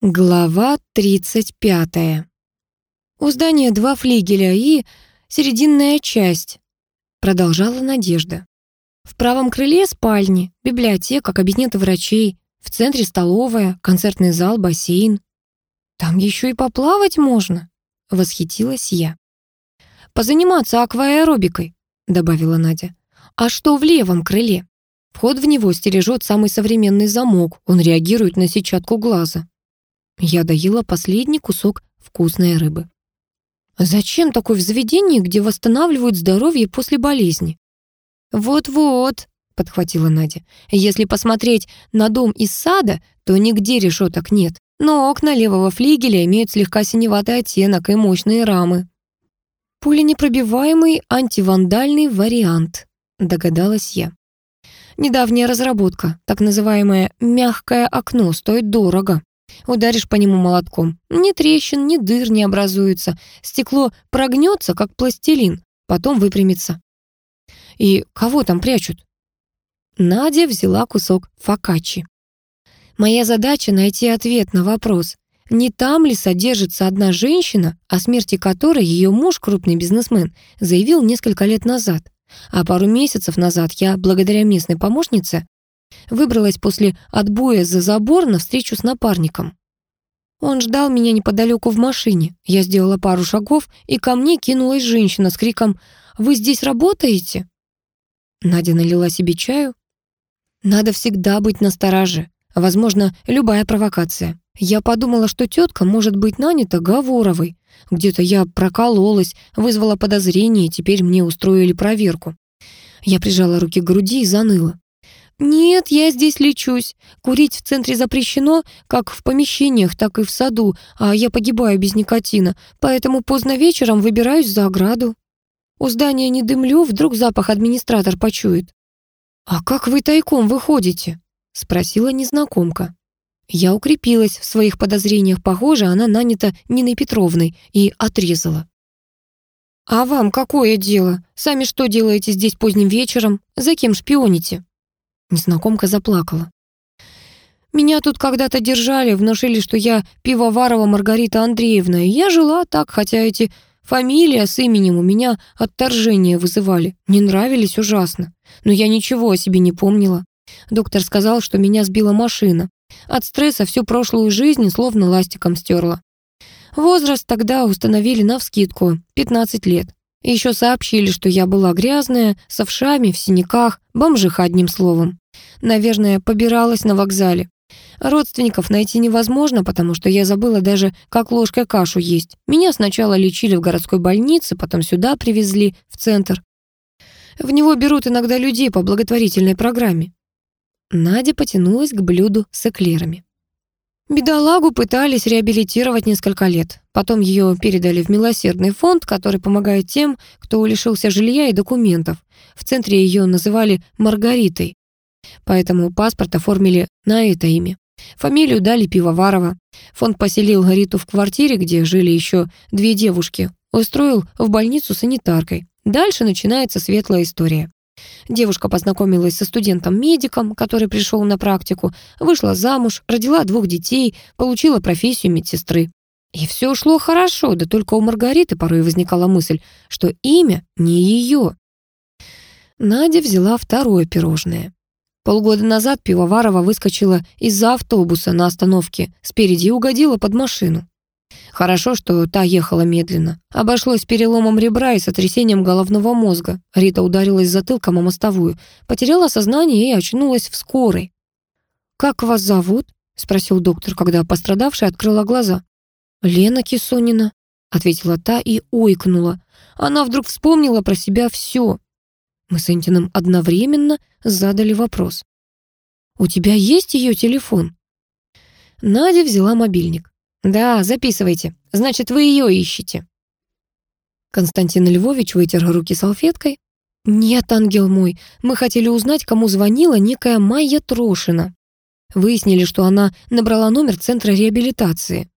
Глава 35. У здания два флигеля и серединная часть, продолжала Надежда. В правом крыле спальни, библиотека, кабинеты врачей, в центре столовая, концертный зал, бассейн. Там еще и поплавать можно, восхитилась я. Позаниматься акваэробикой, добавила Надя. А что в левом крыле? Вход в него стережет самый современный замок, он реагирует на сетчатку глаза. Я доела последний кусок вкусной рыбы. Зачем такое в где восстанавливают здоровье после болезни? Вот-вот, подхватила Надя. Если посмотреть на дом из сада, то нигде решеток нет. Но окна левого флигеля имеют слегка синеватый оттенок и мощные рамы. Пуленепробиваемый антивандальный вариант, догадалась я. Недавняя разработка, так называемое «мягкое окно», стоит дорого. Ударишь по нему молотком. Ни трещин, ни дыр не образуется. Стекло прогнется, как пластилин, потом выпрямится. И кого там прячут? Надя взяла кусок фокаччи. Моя задача — найти ответ на вопрос, не там ли содержится одна женщина, о смерти которой ее муж, крупный бизнесмен, заявил несколько лет назад. А пару месяцев назад я, благодаря местной помощнице, Выбралась после отбоя за забор на встречу с напарником. Он ждал меня неподалеку в машине. Я сделала пару шагов, и ко мне кинулась женщина с криком «Вы здесь работаете?» Надя налила себе чаю. Надо всегда быть настороже. Возможно, любая провокация. Я подумала, что тетка может быть нанята Говоровой. Где-то я прокололась, вызвала подозрение, теперь мне устроили проверку. Я прижала руки к груди и заныла. «Нет, я здесь лечусь. Курить в центре запрещено, как в помещениях, так и в саду, а я погибаю без никотина, поэтому поздно вечером выбираюсь за ограду. У здания не дымлю, вдруг запах администратор почует». «А как вы тайком выходите?» — спросила незнакомка. Я укрепилась в своих подозрениях, похоже, она нанята Ниной Петровной, и отрезала. «А вам какое дело? Сами что делаете здесь поздним вечером? За кем шпионите?» Незнакомка заплакала. «Меня тут когда-то держали, внушили, что я пивоварова Маргарита Андреевна, и я жила так, хотя эти фамилии с именем у меня отторжение вызывали, не нравились ужасно. Но я ничего о себе не помнила. Доктор сказал, что меня сбила машина. От стресса всю прошлую жизнь словно ластиком стерла. Возраст тогда установили навскидку — 15 лет. Еще сообщили, что я была грязная, с овшами, в синяках, бомжиха одним словом. Наверное, побиралась на вокзале. Родственников найти невозможно, потому что я забыла даже, как ложкой кашу есть. Меня сначала лечили в городской больнице, потом сюда привезли, в центр. В него берут иногда людей по благотворительной программе. Надя потянулась к блюду с эклерами. Бедолагу пытались реабилитировать несколько лет. Потом ее передали в милосердный фонд, который помогает тем, кто лишился жилья и документов. В центре ее называли Маргаритой. Поэтому паспорт оформили на это имя. Фамилию дали Пивоварова. Фонд поселил Гариту в квартире, где жили еще две девушки. Устроил в больницу санитаркой. Дальше начинается светлая история. Девушка познакомилась со студентом-медиком, который пришел на практику, вышла замуж, родила двух детей, получила профессию медсестры. И все шло хорошо, да только у Маргариты порой возникала мысль, что имя не ее. Надя взяла второе пирожное. Полгода назад Пивоварова выскочила из-за автобуса на остановке спереди угодила под машину. Хорошо, что та ехала медленно. Обошлось переломом ребра и сотрясением головного мозга. Рита ударилась затылком о мостовую, потеряла сознание и очнулась в скорой. «Как вас зовут?» — спросил доктор, когда пострадавшая открыла глаза. «Лена Кисонина», — ответила та и ойкнула. Она вдруг вспомнила про себя все. Мы с Энтином одновременно задали вопрос. «У тебя есть ее телефон?» Надя взяла мобильник. «Да, записывайте. Значит, вы ее ищете». Константин Львович вытер руки салфеткой. «Нет, ангел мой, мы хотели узнать, кому звонила некая Майя Трошина. Выяснили, что она набрала номер Центра реабилитации.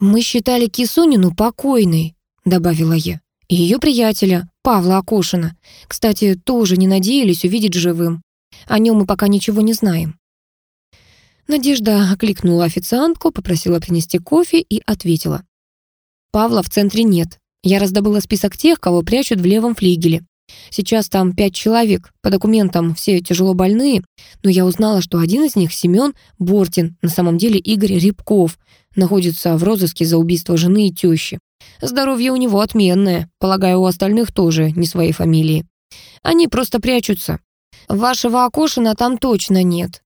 «Мы считали Кисунину покойной», — добавила я, «и ее приятеля, Павла Акошина. Кстати, тоже не надеялись увидеть живым. О нем мы пока ничего не знаем». Надежда окликнула официантку, попросила принести кофе и ответила. «Павла в центре нет. Я раздобыла список тех, кого прячут в левом флигеле. Сейчас там пять человек, по документам все тяжело больные, но я узнала, что один из них, Семен Бортин, на самом деле Игорь Рябков, находится в розыске за убийство жены и тещи. Здоровье у него отменное, полагаю, у остальных тоже не своей фамилии. Они просто прячутся. Вашего Акошина там точно нет».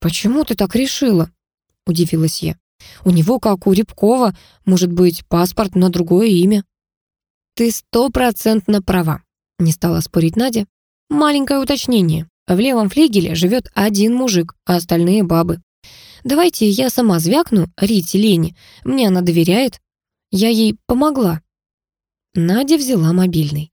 «Почему ты так решила?» — удивилась я. «У него, как у Рябкова, может быть паспорт на другое имя». «Ты стопроцентно права», — не стала спорить Надя. «Маленькое уточнение. В левом флигеле живет один мужик, а остальные бабы. Давайте я сама звякну Рите Лене. Мне она доверяет. Я ей помогла». Надя взяла мобильный.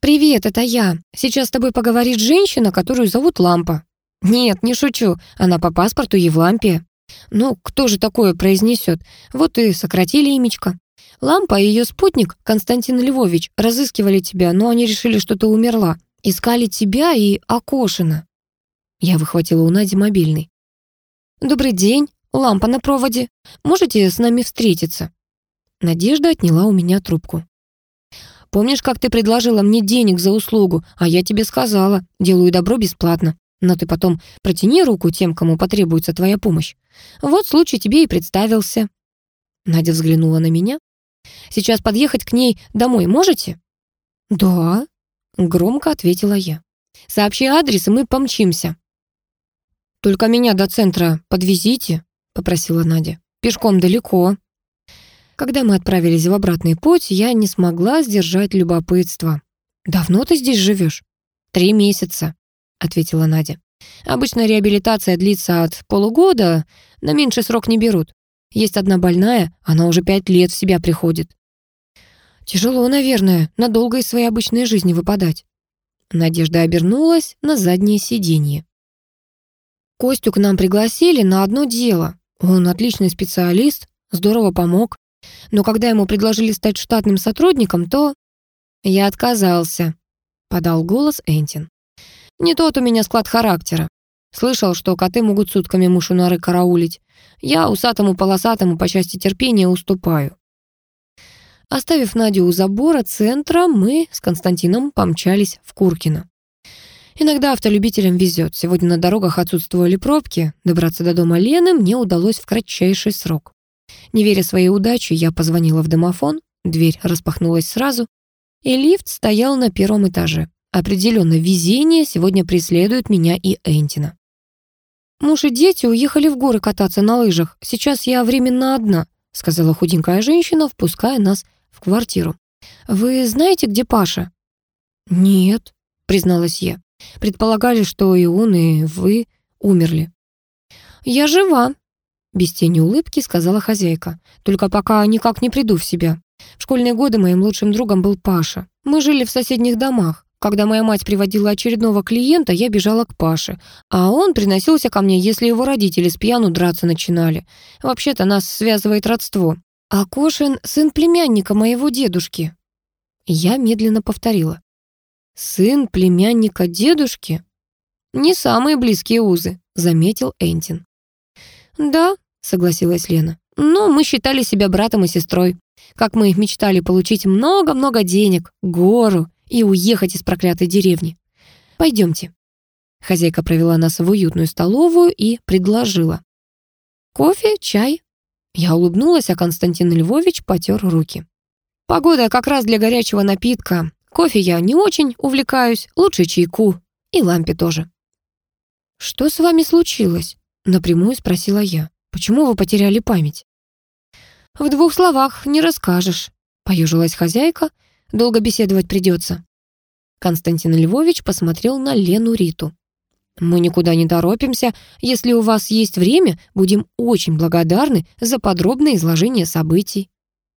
«Привет, это я. Сейчас с тобой поговорит женщина, которую зовут Лампа». «Нет, не шучу. Она по паспорту Евлампия». «Ну, кто же такое произнесет? Вот и сократили имечко. Лампа и ее спутник, Константин Львович, разыскивали тебя, но они решили, что ты умерла. Искали тебя и Акошина». Я выхватила у Нади мобильный. «Добрый день. Лампа на проводе. Можете с нами встретиться?» Надежда отняла у меня трубку. Помнишь, как ты предложила мне денег за услугу, а я тебе сказала, делаю добро бесплатно. Но ты потом протяни руку тем, кому потребуется твоя помощь. Вот случай тебе и представился». Надя взглянула на меня. «Сейчас подъехать к ней домой можете?» «Да», — громко ответила я. «Сообщи адрес, и мы помчимся». «Только меня до центра подвезите», — попросила Надя. «Пешком далеко». Когда мы отправились в обратный путь, я не смогла сдержать любопытство. «Давно ты здесь живешь?» «Три месяца», — ответила Надя. «Обычно реабилитация длится от полугода, на меньший срок не берут. Есть одна больная, она уже пять лет в себя приходит». «Тяжело, наверное, надолго из своей обычной жизни выпадать». Надежда обернулась на заднее сиденье. Костю к нам пригласили на одно дело. Он отличный специалист, здорово помог. Но когда ему предложили стать штатным сотрудником, то... Я отказался, подал голос Энтин. Не тот у меня склад характера. Слышал, что коты могут сутками мушу норы караулить. Я усатому-полосатому по части терпения уступаю. Оставив Надю у забора центра, мы с Константином помчались в Куркино. Иногда автолюбителям везет. Сегодня на дорогах отсутствовали пробки. Добраться до дома Лены мне удалось в кратчайший срок. Не веря своей удаче, я позвонила в домофон, дверь распахнулась сразу, и лифт стоял на первом этаже. Определенно, везение сегодня преследует меня и Энтина. «Муж и дети уехали в горы кататься на лыжах. Сейчас я временно одна», сказала худенькая женщина, впуская нас в квартиру. «Вы знаете, где Паша?» «Нет», призналась я. «Предполагали, что и он, и вы умерли». «Я жива», без тени улыбки сказала хозяйка. «Только пока никак не приду в себя. В школьные годы моим лучшим другом был Паша. Мы жили в соседних домах. Когда моя мать приводила очередного клиента, я бежала к Паше, а он приносился ко мне, если его родители с пьяну драться начинали. Вообще-то нас связывает родство. А Кошин — сын племянника моего дедушки». Я медленно повторила. «Сын племянника дедушки?» «Не самые близкие узы», — заметил Энтин. «Да, согласилась Лена. «Но мы считали себя братом и сестрой. Как мы мечтали получить много-много денег, гору и уехать из проклятой деревни. Пойдемте». Хозяйка провела нас в уютную столовую и предложила. «Кофе, чай?» Я улыбнулась, а Константин Львович потер руки. «Погода как раз для горячего напитка. Кофе я не очень увлекаюсь, лучше чайку. И лампе тоже». «Что с вами случилось?» — напрямую спросила я. Почему вы потеряли память?» «В двух словах не расскажешь», — поюжилась хозяйка. «Долго беседовать придется». Константин Львович посмотрел на Лену Риту. «Мы никуда не торопимся. Если у вас есть время, будем очень благодарны за подробное изложение событий».